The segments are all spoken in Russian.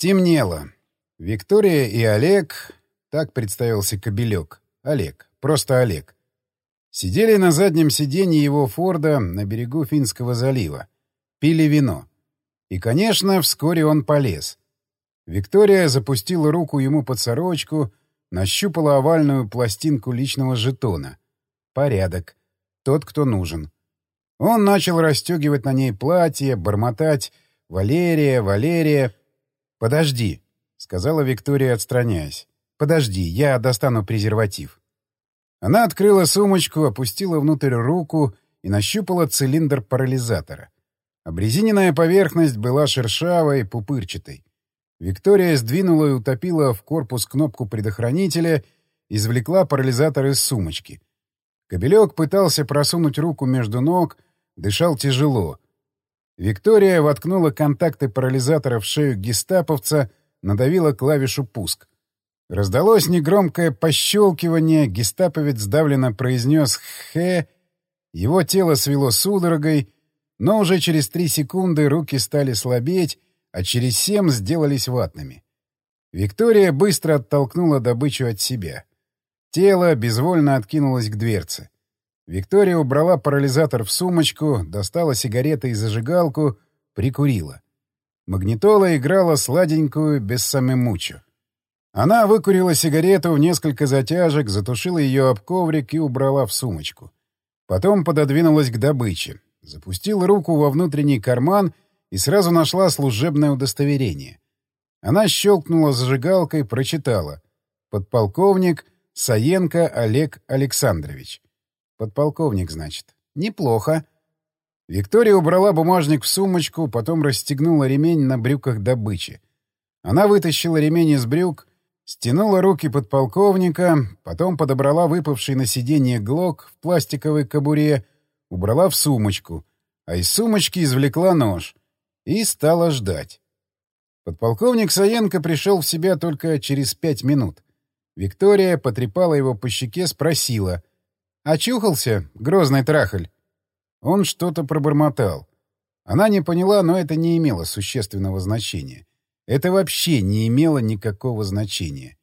Стемнело. Виктория и Олег, так представился Кобелек, Олег, просто Олег, сидели на заднем сиденье его Форда на берегу Финского залива, пили вино. И, конечно, вскоре он полез. Виктория запустила руку ему под сорочку, нащупала овальную пластинку личного жетона. Порядок. Тот, кто нужен. Он начал расстегивать на ней платье, бормотать «Валерия, Валерия». «Подожди», — сказала Виктория, отстраняясь. «Подожди, я достану презерватив». Она открыла сумочку, опустила внутрь руку и нащупала цилиндр парализатора. Обрезиненная поверхность была шершавой, пупырчатой. Виктория сдвинула и утопила в корпус кнопку предохранителя, извлекла парализатор из сумочки. Кобелек пытался просунуть руку между ног, дышал тяжело. Виктория воткнула контакты парализатора в шею гестаповца, надавила клавишу «Пуск». Раздалось негромкое пощелкивание, гестаповец сдавленно произнес «Хэ», его тело свело судорогой, но уже через три секунды руки стали слабеть, а через семь сделались ватными. Виктория быстро оттолкнула добычу от себя. Тело безвольно откинулось к дверце. Виктория убрала парализатор в сумочку, достала сигареты и зажигалку, прикурила. Магнитола играла сладенькую, без самемучу. Она выкурила сигарету в несколько затяжек, затушила ее об коврик и убрала в сумочку. Потом пододвинулась к добыче, запустила руку во внутренний карман и сразу нашла служебное удостоверение. Она щелкнула зажигалкой, прочитала. «Подполковник Саенко Олег Александрович». «Подполковник, значит. Неплохо». Виктория убрала бумажник в сумочку, потом расстегнула ремень на брюках добычи. Она вытащила ремень из брюк, Стянула руки подполковника, потом подобрала выпавший на сиденье глок в пластиковой кобуре, убрала в сумочку, а из сумочки извлекла нож и стала ждать. Подполковник Саенко пришел в себя только через пять минут. Виктория потрепала его по щеке, спросила. «Очухался, грозный трахаль?» Он что-то пробормотал. Она не поняла, но это не имело существенного значения. Это вообще не имело никакого значения.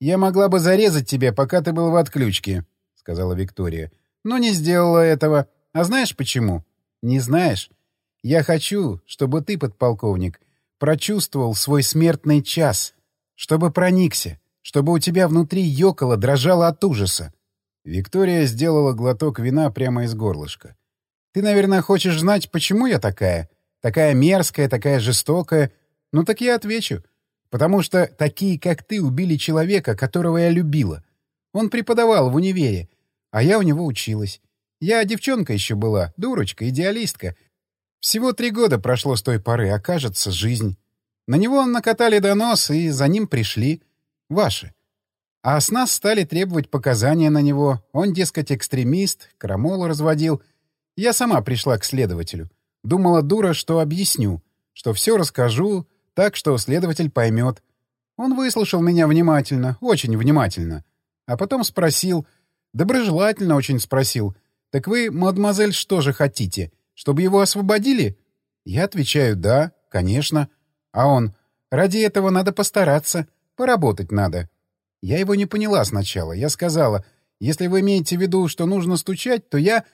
«Я могла бы зарезать тебя, пока ты был в отключке», — сказала Виктория. «Но не сделала этого. А знаешь почему?» «Не знаешь? Я хочу, чтобы ты, подполковник, прочувствовал свой смертный час, чтобы проникся, чтобы у тебя внутри ёкало, дрожало от ужаса». Виктория сделала глоток вина прямо из горлышка. «Ты, наверное, хочешь знать, почему я такая? Такая мерзкая, такая жестокая, ну так я отвечу. Потому что такие, как ты, убили человека, которого я любила. Он преподавал в универе, а я у него училась. Я девчонка еще была, дурочка, идеалистка. Всего три года прошло с той поры, а кажется, жизнь. На него накатали донос, и за ним пришли. Ваши. А с нас стали требовать показания на него. Он, дескать, экстремист, крамолу разводил. Я сама пришла к следователю. Думала, дура, что объясню, что все расскажу, так что следователь поймет. Он выслушал меня внимательно, очень внимательно. А потом спросил, доброжелательно очень спросил, «Так вы, мадемуазель, что же хотите? Чтобы его освободили?» Я отвечаю, «Да, конечно». А он, «Ради этого надо постараться, поработать надо». Я его не поняла сначала. Я сказала, «Если вы имеете в виду, что нужно стучать, то я...»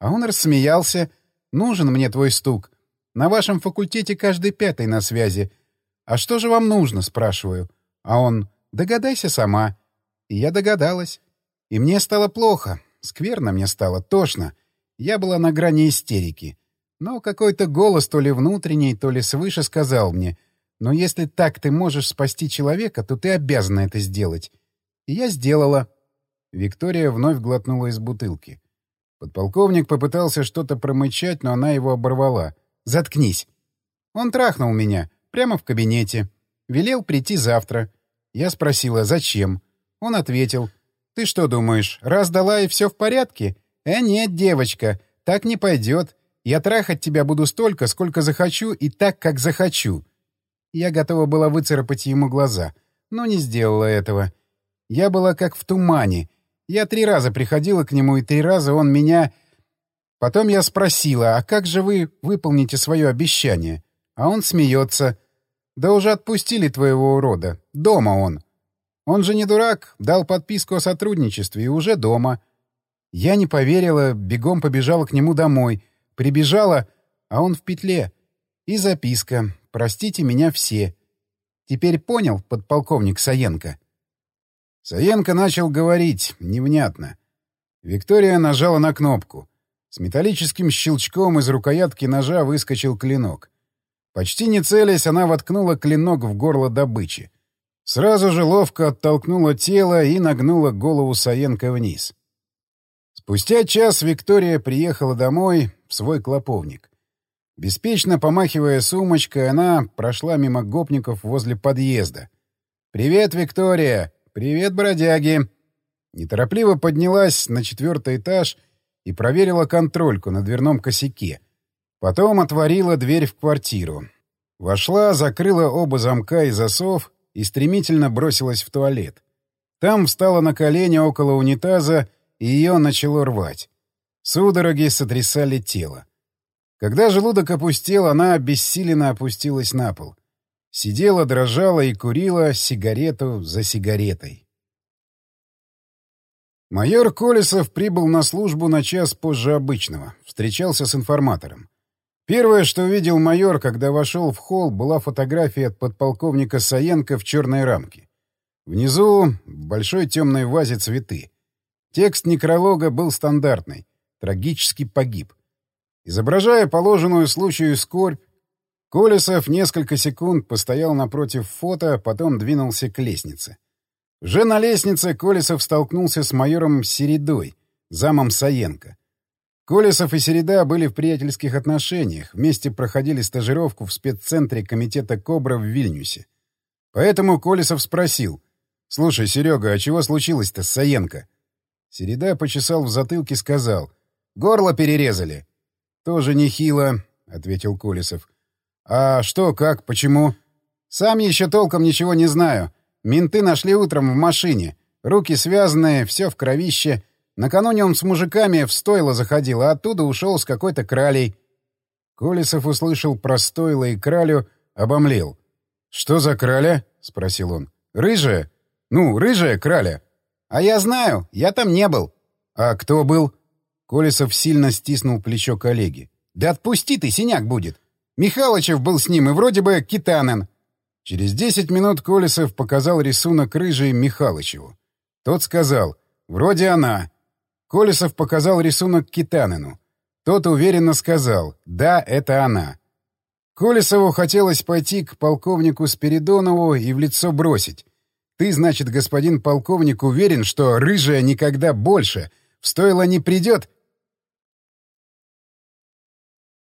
А он рассмеялся, «Нужен мне твой стук. На вашем факультете каждый пятый на связи. «А что же вам нужно?» — спрашиваю. А он «Догадайся сама». И я догадалась. И мне стало плохо. Скверно мне стало, тошно. Я была на грани истерики. Но какой-то голос, то ли внутренний, то ли свыше, сказал мне, «Но если так ты можешь спасти человека, то ты обязана это сделать». И я сделала. Виктория вновь глотнула из бутылки. Подполковник попытался что-то промычать, но она его оборвала. «Заткнись!» Он трахнул меня. Прямо в кабинете. Велел прийти завтра. Я спросила, зачем. Он ответил. «Ты что думаешь, раз дала и все в порядке? Э, нет, девочка, так не пойдет. Я трахать тебя буду столько, сколько захочу и так, как захочу». Я готова была выцарапать ему глаза, но не сделала этого. Я была как в тумане. Я три раза приходила к нему, и три раза он меня... Потом я спросила, а как же вы выполните свое обещание? А он смеется. Да уже отпустили твоего урода. Дома он. Он же не дурак, дал подписку о сотрудничестве и уже дома. Я не поверила, бегом побежала к нему домой. Прибежала, а он в петле. И записка «Простите меня все». Теперь понял, подполковник Саенко? Саенко начал говорить, невнятно. Виктория нажала на кнопку. С металлическим щелчком из рукоятки ножа выскочил клинок. Почти не целясь, она воткнула клинок в горло добычи. Сразу же ловко оттолкнула тело и нагнула голову Саенко вниз. Спустя час Виктория приехала домой в свой клоповник. Беспечно помахивая сумочкой, она прошла мимо гопников возле подъезда. «Привет, Виктория! Привет, бродяги!» Неторопливо поднялась на четвертый этаж и проверила контрольку на дверном косяке. Потом отворила дверь в квартиру. Вошла, закрыла оба замка и засов и стремительно бросилась в туалет. Там встала на колени около унитаза, и ее начало рвать. Судороги сотрясали тело. Когда желудок опустел, она обессиленно опустилась на пол. Сидела, дрожала и курила сигарету за сигаретой. Майор Колесов прибыл на службу на час позже обычного. Встречался с информатором. Первое, что увидел майор, когда вошел в холл, была фотография от подполковника Саенко в черной рамке. Внизу в большой темной вазе цветы. Текст некролога был стандартный. Трагически погиб. Изображая положенную случаю скорбь, Колесов несколько секунд постоял напротив фото, потом двинулся к лестнице. Уже на лестнице Колесов столкнулся с майором Середой, замом Саенко. Колесов и Середа были в приятельских отношениях, вместе проходили стажировку в спеццентре комитета «Кобра» в Вильнюсе. Поэтому Колесов спросил. «Слушай, Серега, а чего случилось-то с Саенко?» Середа почесал в затылке, сказал. «Горло перерезали». «Тоже нехило», — ответил Колесов. «А что, как, почему?» «Сам еще толком ничего не знаю. Менты нашли утром в машине. Руки связанные, все в кровище. Накануне он с мужиками в стойло заходил, а оттуда ушел с какой-то кралей. Колесов услышал про стойло и кралю, обомлел. «Что за краля?» — спросил он. «Рыжая? Ну, рыжая краля». «А я знаю, я там не был». «А кто был?» Колесов сильно стиснул плечо коллеги. «Да отпусти ты, синяк будет. Михалычев был с ним и вроде бы Китанен». Через десять минут Колесов показал рисунок рыжей Михалычеву. Тот сказал, «Вроде она». Колесов показал рисунок Китанину. Тот уверенно сказал «Да, это она». Колесову хотелось пойти к полковнику Спиридонову и в лицо бросить. «Ты, значит, господин полковник, уверен, что рыжая никогда больше в стойло не придет?»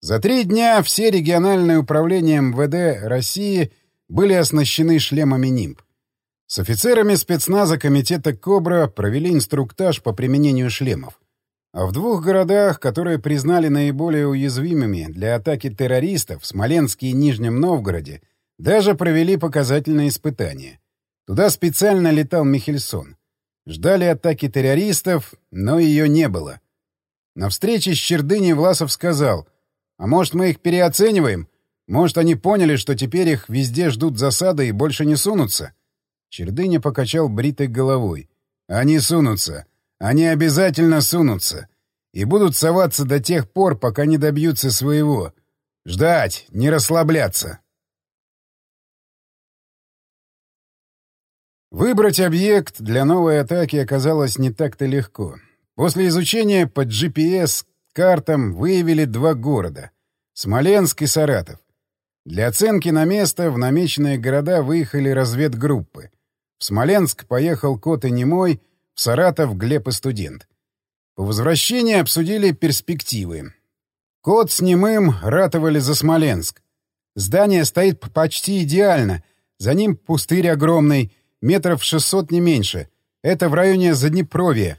За три дня все региональные управления МВД России были оснащены шлемами НИМП. С офицерами спецназа комитета «Кобра» провели инструктаж по применению шлемов. А в двух городах, которые признали наиболее уязвимыми для атаки террористов, Смоленске и Нижнем Новгороде, даже провели показательные испытания. Туда специально летал Михельсон. Ждали атаки террористов, но ее не было. На встрече с Чердыней Власов сказал, «А может, мы их переоцениваем? Может, они поняли, что теперь их везде ждут засады и больше не сунутся?» Чердыня покачал бритой головой. «Они сунутся. Они обязательно сунутся. И будут соваться до тех пор, пока не добьются своего. Ждать, не расслабляться». Выбрать объект для новой атаки оказалось не так-то легко. После изучения по GPS картам выявили два города — Смоленск и Саратов. Для оценки на место в намеченные города выехали разведгруппы — в Смоленск поехал Кот и Немой, в Саратов Глеб и студент. По возвращении обсудили перспективы. Кот с Немым ратовали за Смоленск. Здание стоит почти идеально. За ним пустырь огромный, метров 600 не меньше. Это в районе Заднепровья.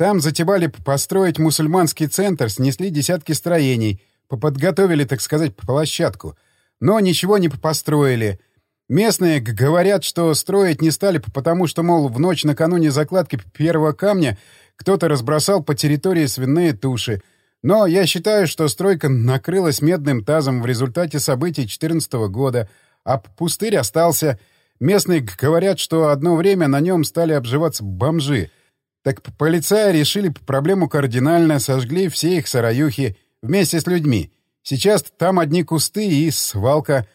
Там затевали построить мусульманский центр, снесли десятки строений, подготовили, так сказать, площадку. Но ничего не построили — Местные говорят, что строить не стали, потому что, мол, в ночь накануне закладки первого камня кто-то разбросал по территории свиные туши. Но я считаю, что стройка накрылась медным тазом в результате событий 14 года, а пустырь остался. Местные говорят, что одно время на нем стали обживаться бомжи. Так полицаи решили проблему кардинально, сожгли все их сараюхи вместе с людьми. Сейчас там одни кусты и свалка.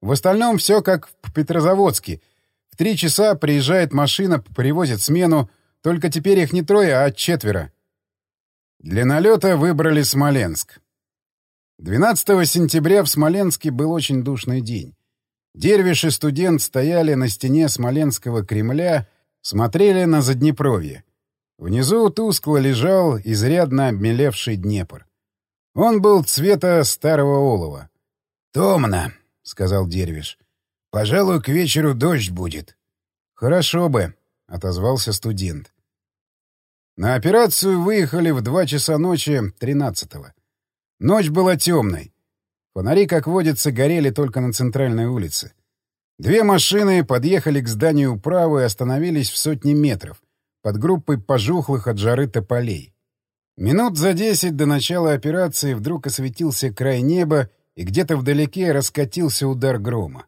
В остальном все как в Петрозаводске. В три часа приезжает машина, привозит смену. Только теперь их не трое, а четверо. Для налета выбрали Смоленск. 12 сентября в Смоленске был очень душный день. Дервиш и студент стояли на стене Смоленского Кремля, смотрели на Заднепровье. Внизу тускло лежал изрядно обмелевший Днепр. Он был цвета старого олова. «Томно», — сказал Дервиш. «Пожалуй, к вечеру дождь будет». «Хорошо бы», — отозвался студент. На операцию выехали в два часа ночи 13-го. Ночь была темной. Фонари, как водится, горели только на центральной улице. Две машины подъехали к зданию управы и остановились в сотне метров, под группой пожухлых от жары тополей. Минут за десять до начала операции вдруг осветился край неба, и где-то вдалеке раскатился удар грома.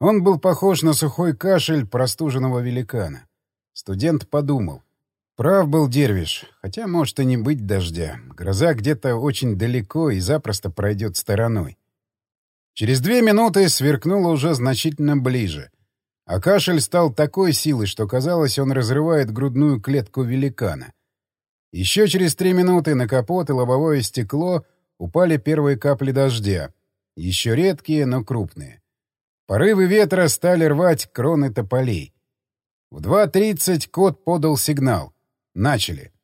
Он был похож на сухой кашель простуженного великана. Студент подумал — Прав был Дервиш, хотя может и не быть дождя. Гроза где-то очень далеко и запросто пройдет стороной. Через две минуты сверкнуло уже значительно ближе. А кашель стал такой силой, что казалось, он разрывает грудную клетку великана. Еще через три минуты на капот и лобовое стекло упали первые капли дождя. Еще редкие, но крупные. Порывы ветра стали рвать кроны тополей. В 2.30 кот подал сигнал. Начали.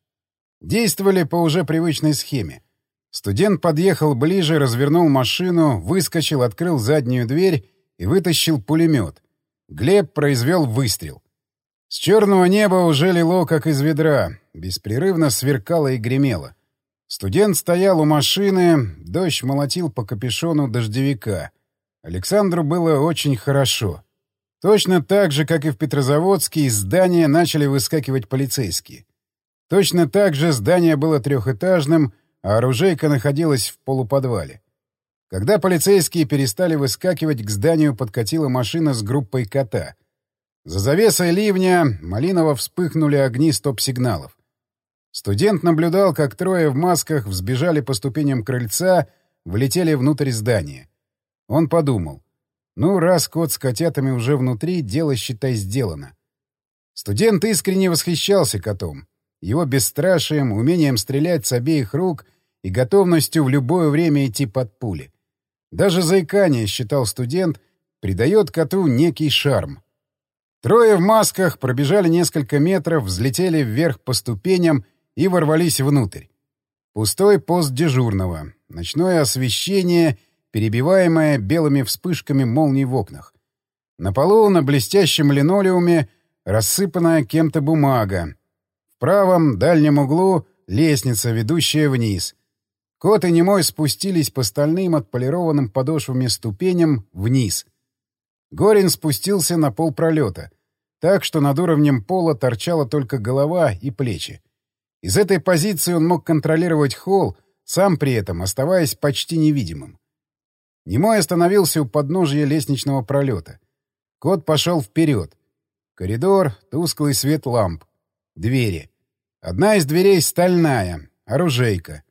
Действовали по уже привычной схеме. Студент подъехал ближе, развернул машину, выскочил, открыл заднюю дверь и вытащил пулемет. Глеб произвел выстрел. С черного неба уже лило, как из ведра, беспрерывно сверкало и гремело. Студент стоял у машины, дождь молотил по капюшону дождевика. Александру было очень хорошо. Точно так же, как и в Петрозаводске, из здания начали выскакивать полицейские. Точно так же здание было трехэтажным, а оружейка находилась в полуподвале. Когда полицейские перестали выскакивать, к зданию подкатила машина с группой кота. За завесой ливня Малинова вспыхнули огни стоп-сигналов. Студент наблюдал, как трое в масках взбежали по ступеням крыльца, влетели внутрь здания. Он подумал. Ну, раз кот с котятами уже внутри, дело, считай, сделано. Студент искренне восхищался котом его бесстрашием, умением стрелять с обеих рук и готовностью в любое время идти под пули. Даже заикание, считал студент, придает коту некий шарм. Трое в масках пробежали несколько метров, взлетели вверх по ступеням и ворвались внутрь. Пустой пост дежурного, ночное освещение, перебиваемое белыми вспышками молний в окнах. На полу на блестящем линолеуме рассыпанная кем-то бумага, в правом дальнем углу лестница, ведущая вниз. Кот и Немой спустились по стальным отполированным подошвами ступеням вниз. Горин спустился на пол пролета, так что над уровнем пола торчала только голова и плечи. Из этой позиции он мог контролировать холл, сам при этом оставаясь почти невидимым. Немой остановился у подножия лестничного пролета. Кот пошел вперед. Коридор, тусклый свет ламп. Двери. Одна из дверей стальная, оружейка.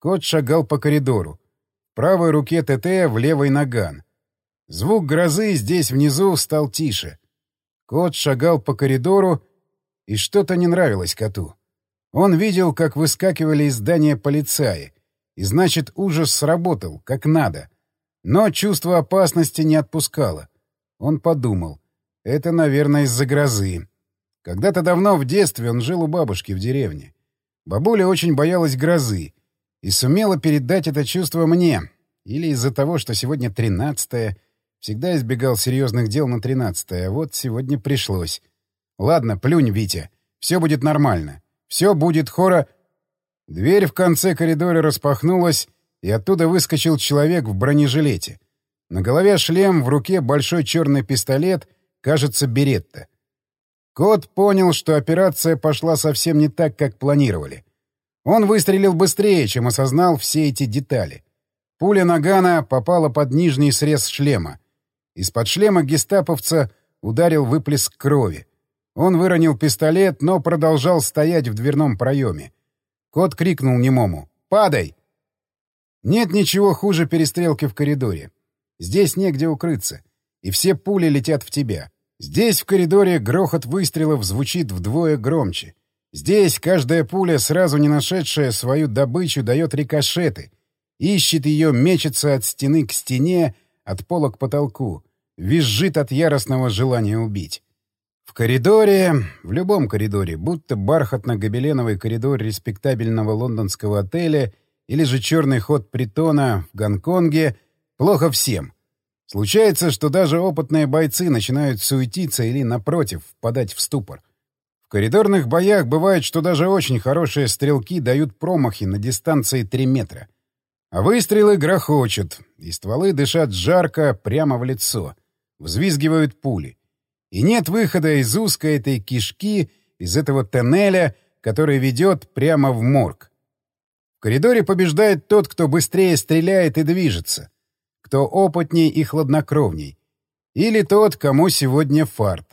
Кот шагал по коридору. В правой руке ТТ, в левой наган. Звук грозы здесь внизу стал тише. Кот шагал по коридору, и что-то не нравилось коту. Он видел, как выскакивали из здания полицаи, и значит, ужас сработал, как надо. Но чувство опасности не отпускало. Он подумал, это, наверное, из-за грозы. Когда-то давно в детстве он жил у бабушки в деревне. Бабуля очень боялась грозы и сумела передать это чувство мне. Или из-за того, что сегодня тринадцатое, всегда избегал серьезных дел на тринадцатое, а вот сегодня пришлось. Ладно, плюнь, Витя. Все будет нормально. Все будет хора... Дверь в конце коридора распахнулась, и оттуда выскочил человек в бронежилете. На голове шлем, в руке большой черный пистолет, кажется, беретта. Кот понял, что операция пошла совсем не так, как планировали. Он выстрелил быстрее, чем осознал все эти детали. Пуля Нагана попала под нижний срез шлема. Из-под шлема гестаповца ударил выплеск крови. Он выронил пистолет, но продолжал стоять в дверном проеме. Кот крикнул немому «Падай!». Нет ничего хуже перестрелки в коридоре. Здесь негде укрыться, и все пули летят в тебя. Здесь в коридоре грохот выстрелов звучит вдвое громче. Здесь каждая пуля, сразу не нашедшая свою добычу, дает рикошеты. Ищет ее, мечется от стены к стене, от пола к потолку. Визжит от яростного желания убить. В коридоре, в любом коридоре, будто бархатно-гобеленовый коридор респектабельного лондонского отеля или же черный ход притона в Гонконге, плохо всем. Случается, что даже опытные бойцы начинают суетиться или, напротив, впадать в ступор. В коридорных боях бывает, что даже очень хорошие стрелки дают промахи на дистанции 3 метра. А выстрелы грохочут, и стволы дышат жарко прямо в лицо. Взвизгивают пули. И нет выхода из узкой этой кишки, из этого тоннеля, который ведет прямо в морг. В коридоре побеждает тот, кто быстрее стреляет и движется, кто опытней и хладнокровней, или тот, кому сегодня фарт.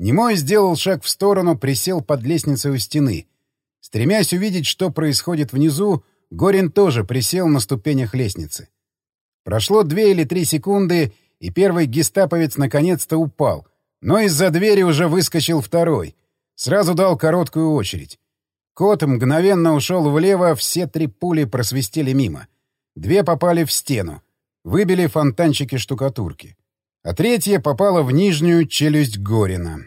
Немой сделал шаг в сторону, присел под лестницей у стены. Стремясь увидеть, что происходит внизу, Горин тоже присел на ступенях лестницы. Прошло две или три секунды, и первый гестаповец наконец-то упал. Но из-за двери уже выскочил второй. Сразу дал короткую очередь. Кот мгновенно ушел влево, все три пули просвистели мимо. Две попали в стену. Выбили фонтанчики штукатурки а третья попала в нижнюю челюсть Горина.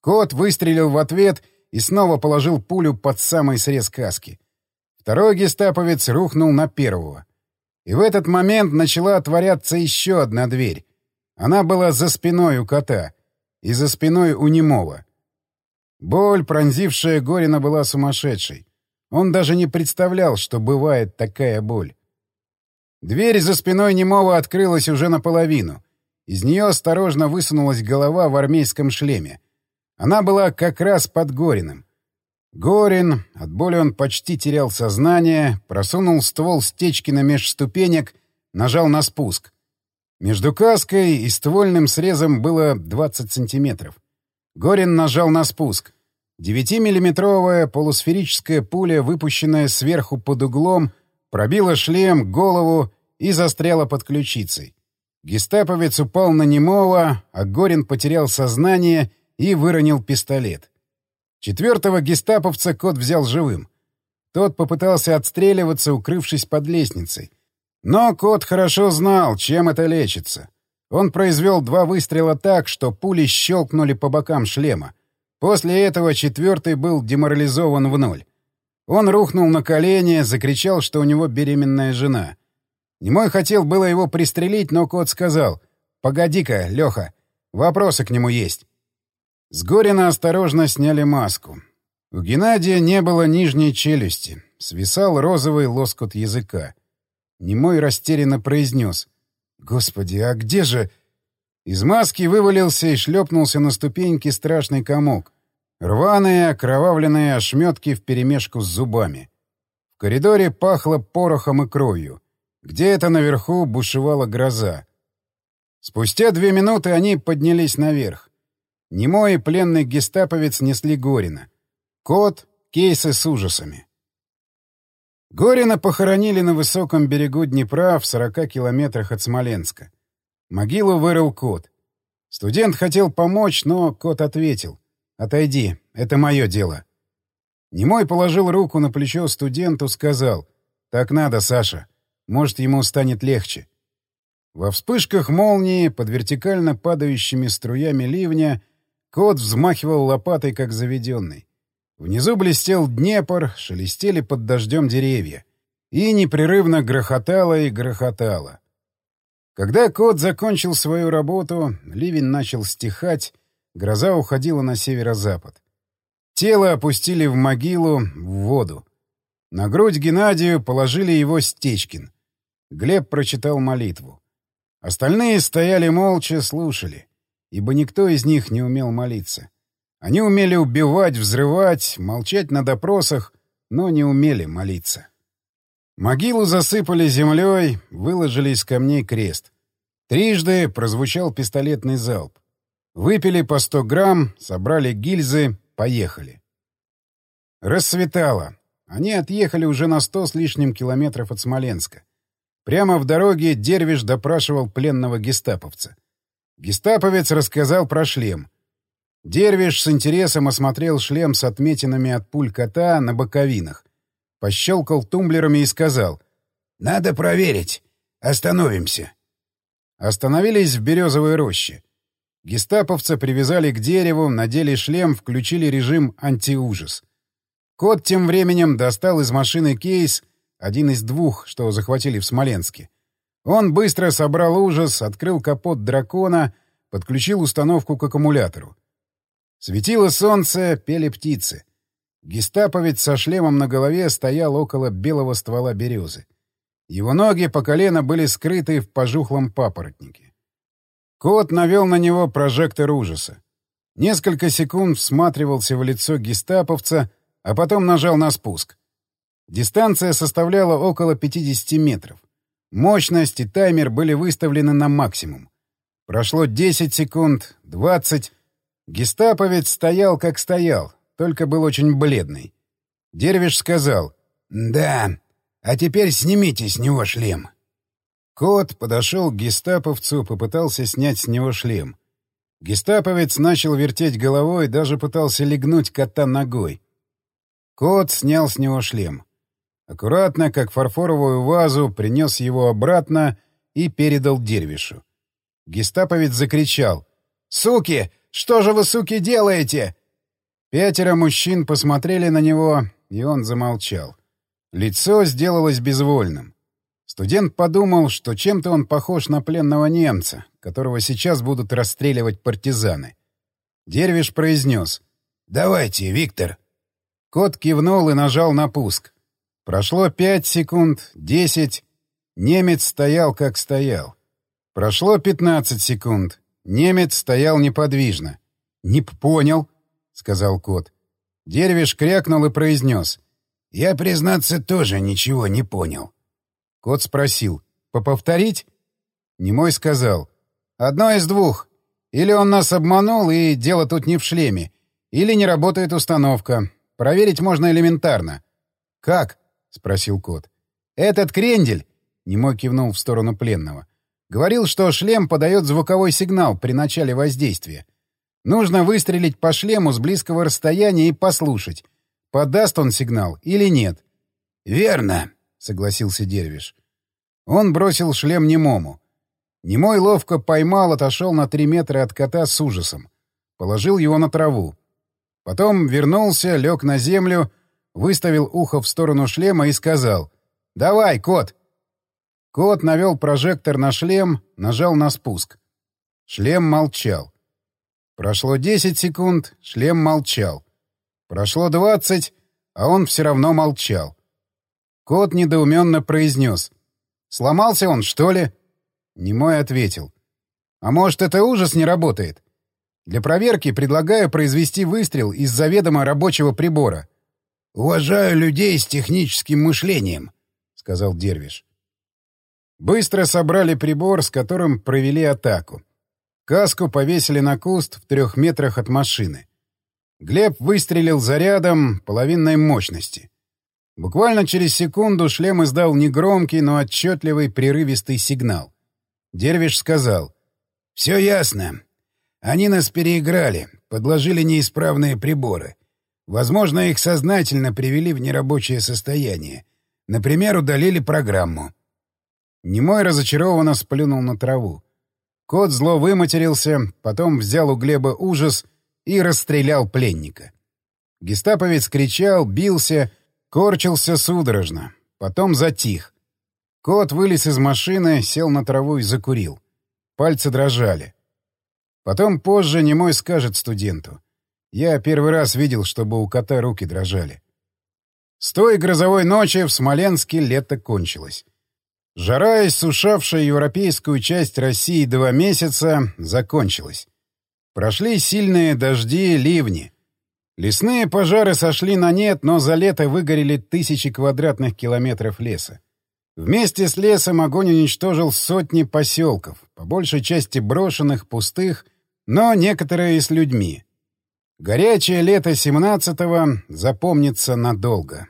Кот выстрелил в ответ и снова положил пулю под самый срез каски. Второй гестаповец рухнул на первого. И в этот момент начала отворяться еще одна дверь. Она была за спиной у кота и за спиной у немого. Боль, пронзившая Горина, была сумасшедшей. Он даже не представлял, что бывает такая боль. Дверь за спиной немого открылась уже наполовину — из нее осторожно высунулась голова в армейском шлеме. Она была как раз под Гориным. Горин, от боли он почти терял сознание, просунул ствол стечкина меж ступенек, нажал на спуск. Между каской и ствольным срезом было 20 сантиметров. Горин нажал на спуск. Девятимиллиметровая полусферическая пуля, выпущенная сверху под углом, пробила шлем, голову и застряла под ключицей. Гестаповец упал на немого, а Горин потерял сознание и выронил пистолет. Четвертого гестаповца кот взял живым. Тот попытался отстреливаться, укрывшись под лестницей. Но кот хорошо знал, чем это лечится. Он произвел два выстрела так, что пули щелкнули по бокам шлема. После этого четвертый был деморализован в ноль. Он рухнул на колени, закричал, что у него беременная жена. Немой хотел было его пристрелить, но кот сказал. «Погоди-ка, Леха, вопросы к нему есть». С Горина осторожно сняли маску. У Геннадия не было нижней челюсти. Свисал розовый лоскут языка. Немой растерянно произнес. «Господи, а где же...» Из маски вывалился и шлепнулся на ступеньки страшный комок. Рваные, окровавленные ошметки вперемешку с зубами. В коридоре пахло порохом и кровью. Где-то наверху бушевала гроза. Спустя две минуты они поднялись наверх. Немой и пленный гестаповец несли Горина. Кот — кейсы с ужасами. Горина похоронили на высоком берегу Днепра в 40 километрах от Смоленска. Могилу вырыл кот. Студент хотел помочь, но кот ответил. «Отойди, это мое дело». Немой положил руку на плечо студенту, сказал. «Так надо, Саша. Может, ему станет легче. Во вспышках молнии, под вертикально падающими струями ливня, кот взмахивал лопатой, как заведенный. Внизу блестел Днепр, шелестели под дождем деревья. И непрерывно грохотало и грохотало. Когда кот закончил свою работу, ливень начал стихать, гроза уходила на северо-запад. Тело опустили в могилу, в воду. На грудь Геннадию положили его Стечкин — Глеб прочитал молитву. Остальные стояли молча, слушали, ибо никто из них не умел молиться. Они умели убивать, взрывать, молчать на допросах, но не умели молиться. Могилу засыпали землей, выложили из камней крест. Трижды прозвучал пистолетный залп. Выпили по 100 грамм, собрали гильзы, поехали. Рассветало. Они отъехали уже на сто с лишним километров от Смоленска. Прямо в дороге Дервиш допрашивал пленного гестаповца. Гестаповец рассказал про шлем. Дервиш с интересом осмотрел шлем с отметинами от пуль кота на боковинах. Пощелкал тумблерами и сказал. «Надо проверить. Остановимся». Остановились в березовой роще. Гестаповца привязали к дереву, надели шлем, включили режим «антиужас». Кот тем временем достал из машины кейс, один из двух, что захватили в Смоленске. Он быстро собрал ужас, открыл капот дракона, подключил установку к аккумулятору. Светило солнце, пели птицы. Гестаповец со шлемом на голове стоял около белого ствола березы. Его ноги по колено были скрыты в пожухлом папоротнике. Кот навел на него прожектор ужаса. Несколько секунд всматривался в лицо гестаповца, а потом нажал на спуск. Дистанция составляла около 50 метров. Мощность и таймер были выставлены на максимум. Прошло 10 секунд, 20. Гестаповец стоял, как стоял, только был очень бледный. Дервиш сказал «Да, а теперь снимите с него шлем. Кот подошел к гестаповцу, попытался снять с него шлем. Гестаповец начал вертеть головой, даже пытался легнуть кота ногой. Кот снял с него шлем. Аккуратно, как фарфоровую вазу, принес его обратно и передал Дервишу. Гестаповец закричал. «Суки! Что же вы, суки, делаете?» Пятеро мужчин посмотрели на него, и он замолчал. Лицо сделалось безвольным. Студент подумал, что чем-то он похож на пленного немца, которого сейчас будут расстреливать партизаны. Дервиш произнес «Давайте, Виктор». Кот кивнул и нажал на пуск. Прошло пять секунд, десять. Немец стоял, как стоял. Прошло пятнадцать секунд. Немец стоял неподвижно. «Не понял», — сказал кот. Дервиш крякнул и произнес — я, признаться, тоже ничего не понял. Кот спросил. «Поповторить?» Немой сказал. «Одно из двух. Или он нас обманул, и дело тут не в шлеме. Или не работает установка. Проверить можно элементарно». «Как?» — спросил кот. «Этот крендель!» — Немой кивнул в сторону пленного. «Говорил, что шлем подает звуковой сигнал при начале воздействия. Нужно выстрелить по шлему с близкого расстояния и послушать, Подаст он сигнал или нет? — Верно, — согласился Дервиш. Он бросил шлем немому. Немой ловко поймал, отошел на три метра от кота с ужасом. Положил его на траву. Потом вернулся, лег на землю, выставил ухо в сторону шлема и сказал «Давай, кот!». Кот навел прожектор на шлем, нажал на спуск. Шлем молчал. Прошло десять секунд, шлем молчал. Прошло двадцать, а он все равно молчал. Кот недоуменно произнес. «Сломался он, что ли?» Немой ответил. «А может, это ужас не работает? Для проверки предлагаю произвести выстрел из заведомо рабочего прибора». «Уважаю людей с техническим мышлением», — сказал Дервиш. Быстро собрали прибор, с которым провели атаку. Каску повесили на куст в трех метрах от машины. Глеб выстрелил зарядом половинной мощности. Буквально через секунду шлем издал негромкий, но отчетливый прерывистый сигнал. Дервиш сказал. «Все ясно. Они нас переиграли, подложили неисправные приборы. Возможно, их сознательно привели в нерабочее состояние. Например, удалили программу». Немой разочарованно сплюнул на траву. Кот зло выматерился, потом взял у Глеба ужас и расстрелял пленника. Гестаповец кричал, бился, корчился судорожно. Потом затих. Кот вылез из машины, сел на траву и закурил. Пальцы дрожали. Потом позже немой скажет студенту. Я первый раз видел, чтобы у кота руки дрожали. С той грозовой ночи в Смоленске лето кончилось. Жара, иссушавшая европейскую часть России два месяца, закончилась. Прошли сильные дожди, ливни. Лесные пожары сошли на нет, но за лето выгорели тысячи квадратных километров леса. Вместе с лесом огонь уничтожил сотни поселков, по большей части брошенных, пустых, но некоторые и с людьми. Горячее лето 17-го запомнится надолго.